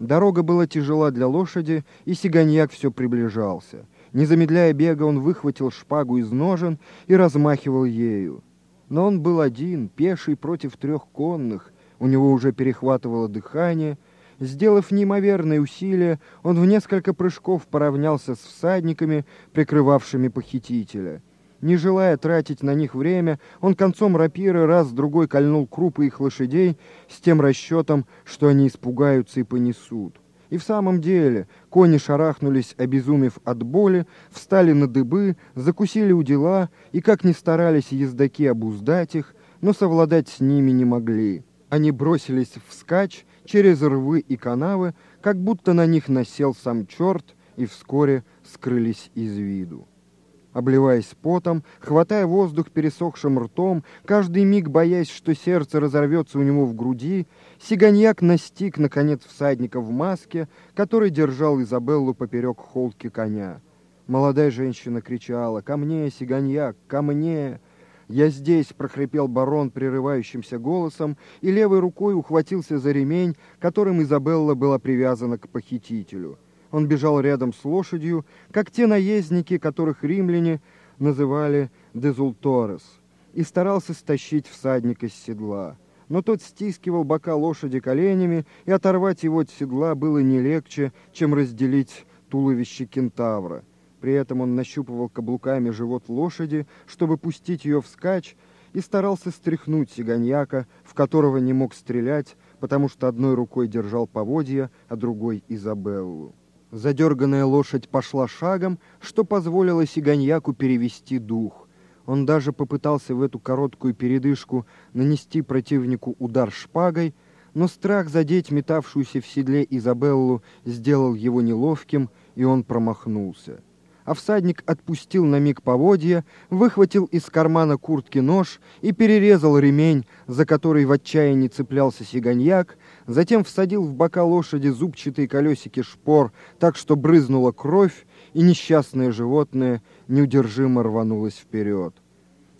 Дорога была тяжела для лошади, и сиганьяк все приближался. Не замедляя бега, он выхватил шпагу из ножен и размахивал ею. Но он был один, пеший против трех конных, у него уже перехватывало дыхание. Сделав неимоверные усилия, он в несколько прыжков поравнялся с всадниками, прикрывавшими похитителя. Не желая тратить на них время, он концом рапиры раз-другой кольнул крупы их лошадей с тем расчетом, что они испугаются и понесут. И в самом деле кони шарахнулись, обезумев от боли, встали на дыбы, закусили у дела, и как ни старались ездаки обуздать их, но совладать с ними не могли. Они бросились вскачь через рвы и канавы, как будто на них насел сам черт, и вскоре скрылись из виду обливаясь потом, хватая воздух пересохшим ртом, каждый миг боясь, что сердце разорвется у него в груди, Сиганьяк настиг, наконец, всадника в маске, который держал Изабеллу поперек холки коня. Молодая женщина кричала «Ко мне, Сиганьяк, ко мне!» «Я здесь!» — прохрипел барон прерывающимся голосом и левой рукой ухватился за ремень, которым Изабелла была привязана к похитителю — он бежал рядом с лошадью, как те наездники, которых римляне называли «дезулторес», и старался стащить всадника с седла. Но тот стискивал бока лошади коленями, и оторвать его от седла было не легче, чем разделить туловище кентавра. При этом он нащупывал каблуками живот лошади, чтобы пустить ее вскачь, и старался стряхнуть сиганьяка, в которого не мог стрелять, потому что одной рукой держал поводья, а другой — Изабеллу. Задерганная лошадь пошла шагом, что позволило Сиганьяку перевести дух. Он даже попытался в эту короткую передышку нанести противнику удар шпагой, но страх задеть метавшуюся в седле Изабеллу сделал его неловким, и он промахнулся а всадник отпустил на миг поводья, выхватил из кармана куртки нож и перерезал ремень, за который в отчаянии цеплялся сиганьяк, затем всадил в бока лошади зубчатые колесики шпор так, что брызнула кровь, и несчастное животное неудержимо рванулось вперед.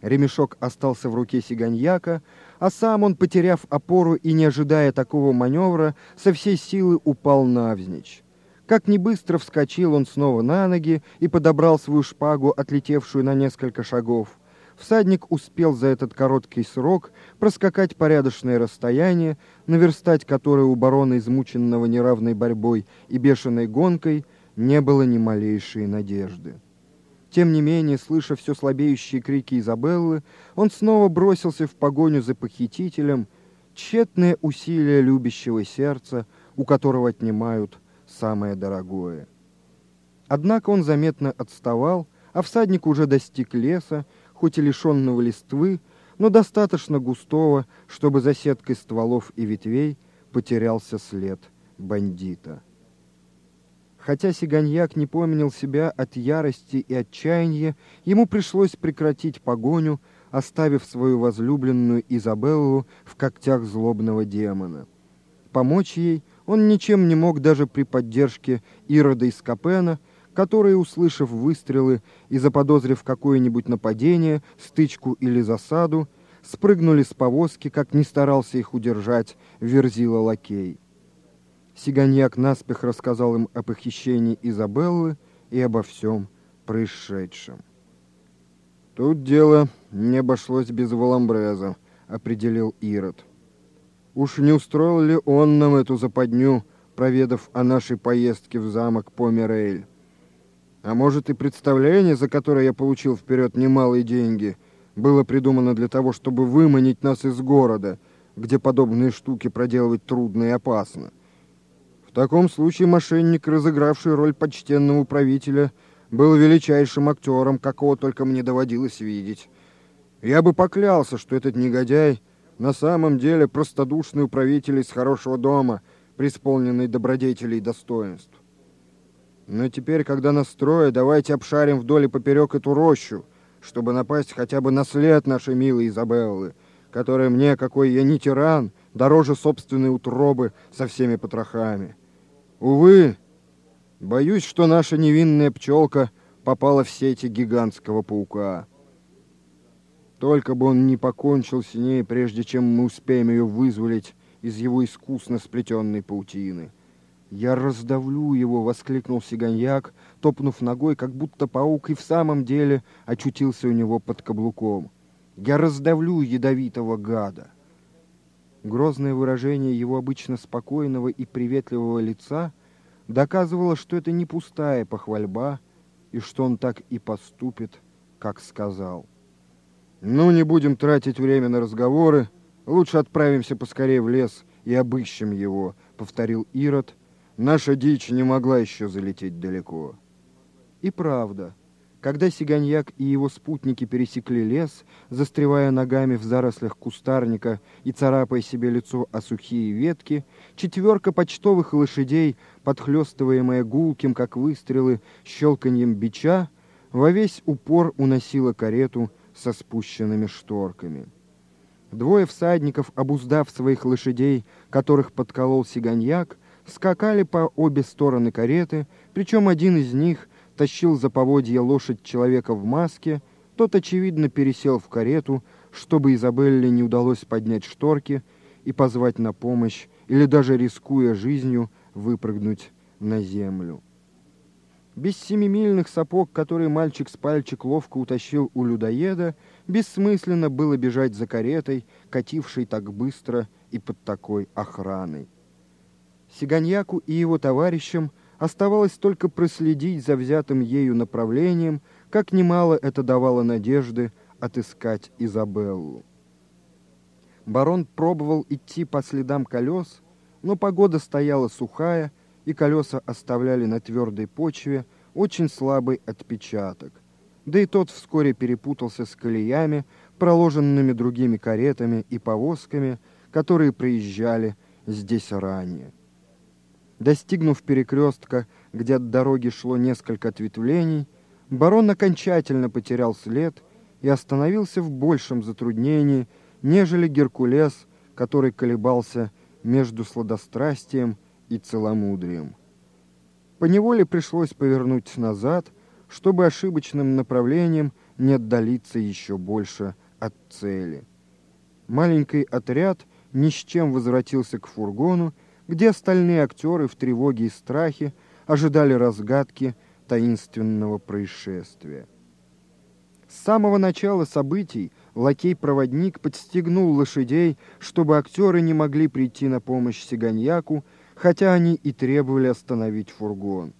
Ремешок остался в руке сиганьяка, а сам он, потеряв опору и не ожидая такого маневра, со всей силы упал навзничь. Как ни быстро вскочил он снова на ноги и подобрал свою шпагу, отлетевшую на несколько шагов. Всадник успел за этот короткий срок проскакать порядочное расстояние, наверстать которое у барона, измученного неравной борьбой и бешеной гонкой, не было ни малейшей надежды. Тем не менее, слыша все слабеющие крики Изабеллы, он снова бросился в погоню за похитителем, тщетное усилие любящего сердца, у которого отнимают самое дорогое. Однако он заметно отставал, а всадник уже достиг леса, хоть и лишенного листвы, но достаточно густого, чтобы за сеткой стволов и ветвей потерялся след бандита. Хотя Сиганьяк не помнил себя от ярости и отчаяния, ему пришлось прекратить погоню, оставив свою возлюбленную Изабеллу в когтях злобного демона. Помочь ей он ничем не мог даже при поддержке Ирода из Капена, которые, услышав выстрелы и заподозрив какое-нибудь нападение, стычку или засаду, спрыгнули с повозки, как не старался их удержать Верзила Лакей. Сиганьяк наспех рассказал им о похищении Изабеллы и обо всем происшедшем. «Тут дело не обошлось без Валамбреза», — определил Ирод. Уж не устроил ли он нам эту западню, проведав о нашей поездке в замок Померейль? А может и представление, за которое я получил вперед немалые деньги, было придумано для того, чтобы выманить нас из города, где подобные штуки проделывать трудно и опасно. В таком случае мошенник, разыгравший роль почтенного правителя, был величайшим актером, какого только мне доводилось видеть. Я бы поклялся, что этот негодяй на самом деле простодушный управитель из хорошего дома, преисполненный добродетелей и достоинств. Но теперь, когда настроя, давайте обшарим вдоль и поперек эту рощу, чтобы напасть хотя бы на след нашей милой Изабеллы, которая мне, какой я не тиран, дороже собственной утробы со всеми потрохами. Увы, боюсь, что наша невинная пчелка попала в сети гигантского паука. Только бы он не покончил с ней, прежде чем мы успеем ее вызволить из его искусно сплетенной паутины. «Я раздавлю его!» — воскликнул Сиганьяк, топнув ногой, как будто паук и в самом деле очутился у него под каблуком. «Я раздавлю ядовитого гада!» Грозное выражение его обычно спокойного и приветливого лица доказывало, что это не пустая похвальба, и что он так и поступит, как сказал. «Ну, не будем тратить время на разговоры, лучше отправимся поскорее в лес и обыщем его», — повторил Ирод, — Наша дичь не могла еще залететь далеко. И правда, когда Сиганьяк и его спутники пересекли лес, застревая ногами в зарослях кустарника и царапая себе лицо о сухие ветки, четверка почтовых лошадей, подхлестываемая гулким, как выстрелы, щелканьем бича, во весь упор уносила карету со спущенными шторками. Двое всадников, обуздав своих лошадей, которых подколол Сиганьяк, скакали по обе стороны кареты, причем один из них тащил за поводья лошадь человека в маске, тот, очевидно, пересел в карету, чтобы Изабелле не удалось поднять шторки и позвать на помощь, или даже, рискуя жизнью, выпрыгнуть на землю. Без семимильных сапог, которые мальчик с пальчик ловко утащил у людоеда, бессмысленно было бежать за каретой, катившей так быстро и под такой охраной. Сиганьяку и его товарищам оставалось только проследить за взятым ею направлением, как немало это давало надежды отыскать Изабеллу. Барон пробовал идти по следам колес, но погода стояла сухая, и колеса оставляли на твердой почве очень слабый отпечаток. Да и тот вскоре перепутался с колеями, проложенными другими каретами и повозками, которые проезжали здесь ранее. Достигнув перекрестка, где от дороги шло несколько ответвлений, барон окончательно потерял след и остановился в большем затруднении, нежели Геркулес, который колебался между сладострастием и целомудрием. Поневоле пришлось повернуть назад, чтобы ошибочным направлением не отдалиться еще больше от цели. Маленький отряд ни с чем возвратился к фургону, где остальные актеры в тревоге и страхе ожидали разгадки таинственного происшествия. С самого начала событий лакей-проводник подстегнул лошадей, чтобы актеры не могли прийти на помощь Сиганьяку, хотя они и требовали остановить фургон.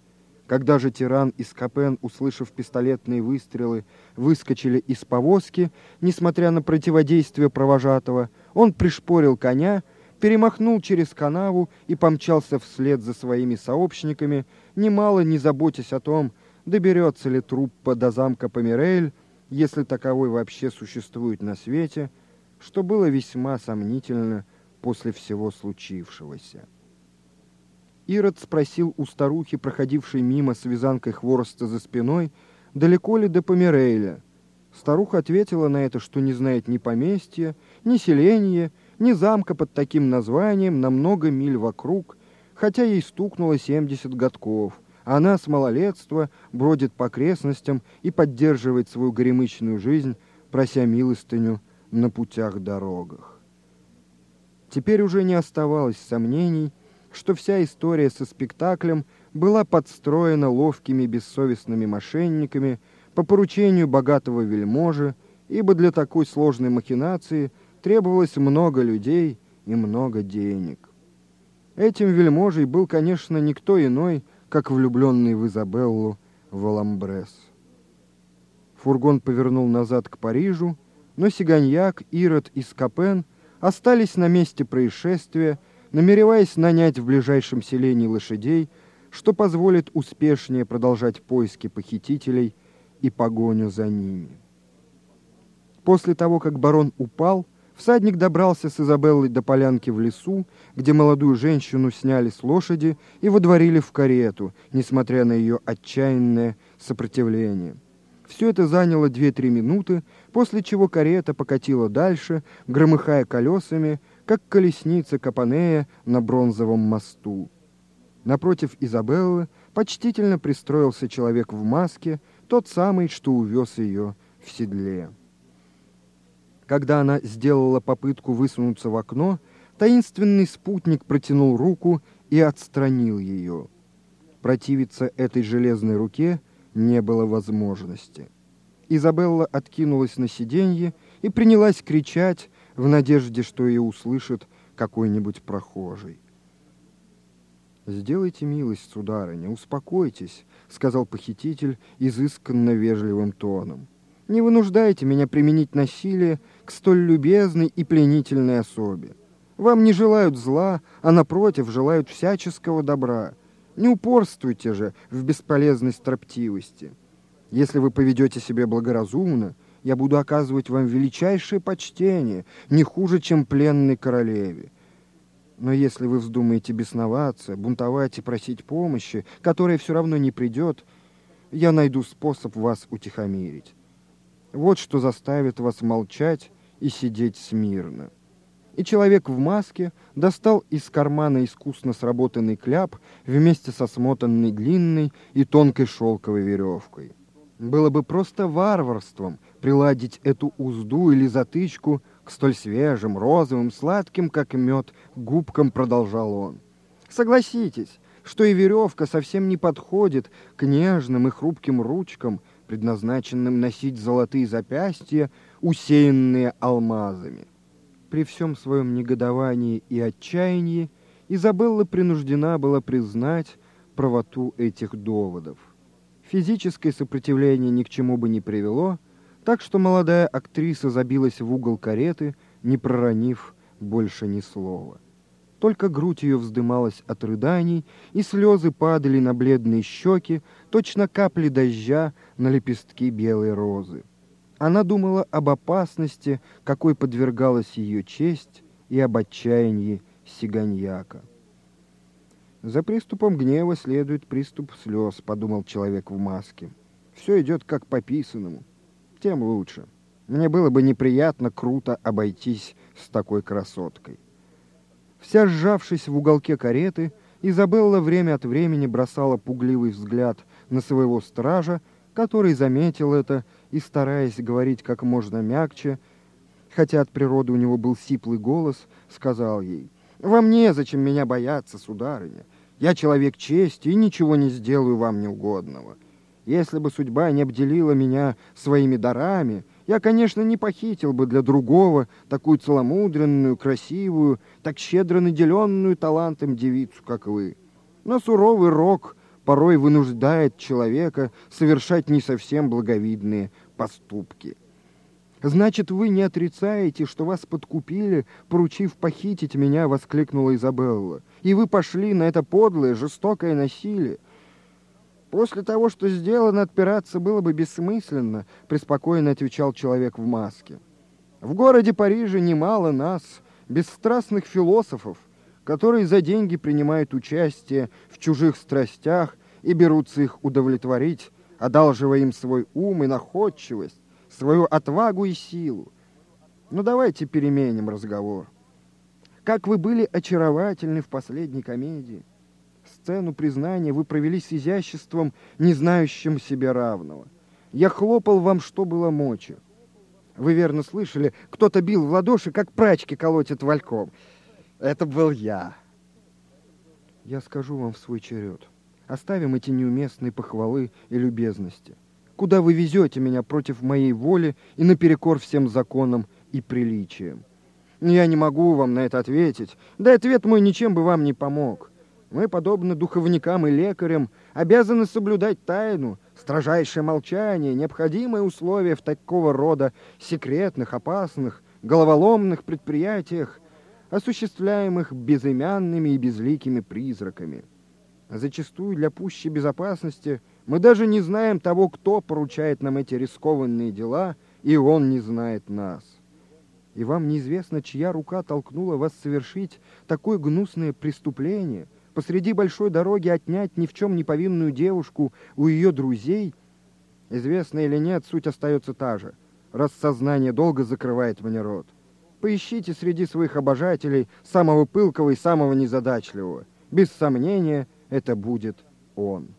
Когда же тиран и Скопен, услышав пистолетные выстрелы, выскочили из повозки, несмотря на противодействие провожатого, он пришпорил коня перемахнул через канаву и помчался вслед за своими сообщниками, немало не заботясь о том, доберется ли труппа до замка Померель, если таковой вообще существует на свете, что было весьма сомнительно после всего случившегося. Ирод спросил у старухи, проходившей мимо с вязанкой хвороста за спиной, далеко ли до Померейля. Старуха ответила на это, что не знает ни поместья, ни селения, ни замка под таким названием на много миль вокруг, хотя ей стукнуло 70 годков. Она с малолетства бродит по окрестностям и поддерживает свою горемычную жизнь, прося милостыню на путях-дорогах. Теперь уже не оставалось сомнений, что вся история со спектаклем была подстроена ловкими бессовестными мошенниками по поручению богатого вельможи, ибо для такой сложной махинации – требовалось много людей и много денег. Этим вельможей был, конечно, никто иной, как влюбленный в Изабеллу Валамбрес. Фургон повернул назад к Парижу, но Сиганьяк, Ирод и Скопен остались на месте происшествия, намереваясь нанять в ближайшем селении лошадей, что позволит успешнее продолжать поиски похитителей и погоню за ними. После того, как барон упал, Всадник добрался с Изабеллой до полянки в лесу, где молодую женщину сняли с лошади и водворили в карету, несмотря на ее отчаянное сопротивление. Все это заняло 2-3 минуты, после чего карета покатила дальше, громыхая колесами, как колесница Капанея на бронзовом мосту. Напротив Изабеллы почтительно пристроился человек в маске, тот самый, что увез ее в седле. Когда она сделала попытку высунуться в окно, таинственный спутник протянул руку и отстранил ее. Противиться этой железной руке не было возможности. Изабелла откинулась на сиденье и принялась кричать в надежде, что ее услышит какой-нибудь прохожий. «Сделайте милость, сударыня, успокойтесь», — сказал похититель изысканно вежливым тоном. «Не вынуждайте меня применить насилие к столь любезной и пленительной особе. Вам не желают зла, а, напротив, желают всяческого добра. Не упорствуйте же в бесполезной строптивости. Если вы поведете себя благоразумно, я буду оказывать вам величайшее почтение, не хуже, чем пленной королеве. Но если вы вздумаете бесноваться, бунтовать и просить помощи, которая все равно не придет, я найду способ вас утихомирить. Вот что заставит вас молчать и сидеть смирно. И человек в маске достал из кармана искусно сработанный кляп вместе со смотанной длинной и тонкой шелковой веревкой. Было бы просто варварством приладить эту узду или затычку к столь свежим, розовым, сладким, как мед, губкам, продолжал он. Согласитесь, что и веревка совсем не подходит к нежным и хрупким ручкам, предназначенным носить золотые запястья, усеянные алмазами. При всем своем негодовании и отчаянии Изабелла принуждена была признать правоту этих доводов. Физическое сопротивление ни к чему бы не привело, так что молодая актриса забилась в угол кареты, не проронив больше ни слова. Только грудь ее вздымалась от рыданий, и слезы падали на бледные щеки, точно капли дождя на лепестки белой розы. Она думала об опасности, какой подвергалась ее честь, и об отчаянии сиганьяка. За приступом гнева следует приступ слез, подумал человек в маске. Все идет как по писанному. Тем лучше. Мне было бы неприятно круто обойтись с такой красоткой. Вся сжавшись в уголке кареты, Изабелла время от времени бросала пугливый взгляд на своего стража, который заметил это и, стараясь говорить как можно мягче, хотя от природы у него был сиплый голос, сказал ей, «Вам незачем меня бояться, сударыня. Я человек чести и ничего не сделаю вам неугодного. Если бы судьба не обделила меня своими дарами, я, конечно, не похитил бы для другого такую целомудренную, красивую, так щедро наделенную талантом девицу, как вы. Но суровый рок порой вынуждает человека совершать не совсем благовидные поступки. «Значит, вы не отрицаете, что вас подкупили, поручив похитить меня?» — воскликнула Изабелла. «И вы пошли на это подлое, жестокое насилие?» «После того, что сделано, отпираться было бы бессмысленно», — преспокойно отвечал человек в маске. «В городе Париже немало нас, бесстрастных философов, которые за деньги принимают участие в чужих страстях и берутся их удовлетворить, одалживая им свой ум и находчивость, свою отвагу и силу. Ну давайте переменим разговор. Как вы были очаровательны в последней комедии. Сцену признания вы провели с изяществом, не знающим себе равного. Я хлопал вам, что было мочи. Вы верно слышали, кто-то бил в ладоши, как прачки колотят вальком. Это был я. Я скажу вам в свой черед. Оставим эти неуместные похвалы и любезности. Куда вы везете меня против моей воли и наперекор всем законам и приличиям? Я не могу вам на это ответить. Да ответ мой ничем бы вам не помог. Мы, подобно духовникам и лекарям, обязаны соблюдать тайну, строжайшее молчание, необходимое условие в такого рода секретных, опасных, головоломных предприятиях, осуществляемых безымянными и безликими призраками. Зачастую для пущей безопасности мы даже не знаем того, кто поручает нам эти рискованные дела, и он не знает нас. И вам неизвестно, чья рука толкнула вас совершить такое гнусное преступление, посреди большой дороги отнять ни в чем не повинную девушку у ее друзей. Известно или нет, суть остается та же, раз сознание долго закрывает мне рот. Поищите среди своих обожателей самого пылкого и самого незадачливого. Без сомнения, это будет он.